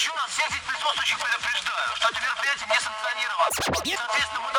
Еще раз всех здесь присутствующих предупреждаю, что это мероприятие не санкционировано. Соответственно, мы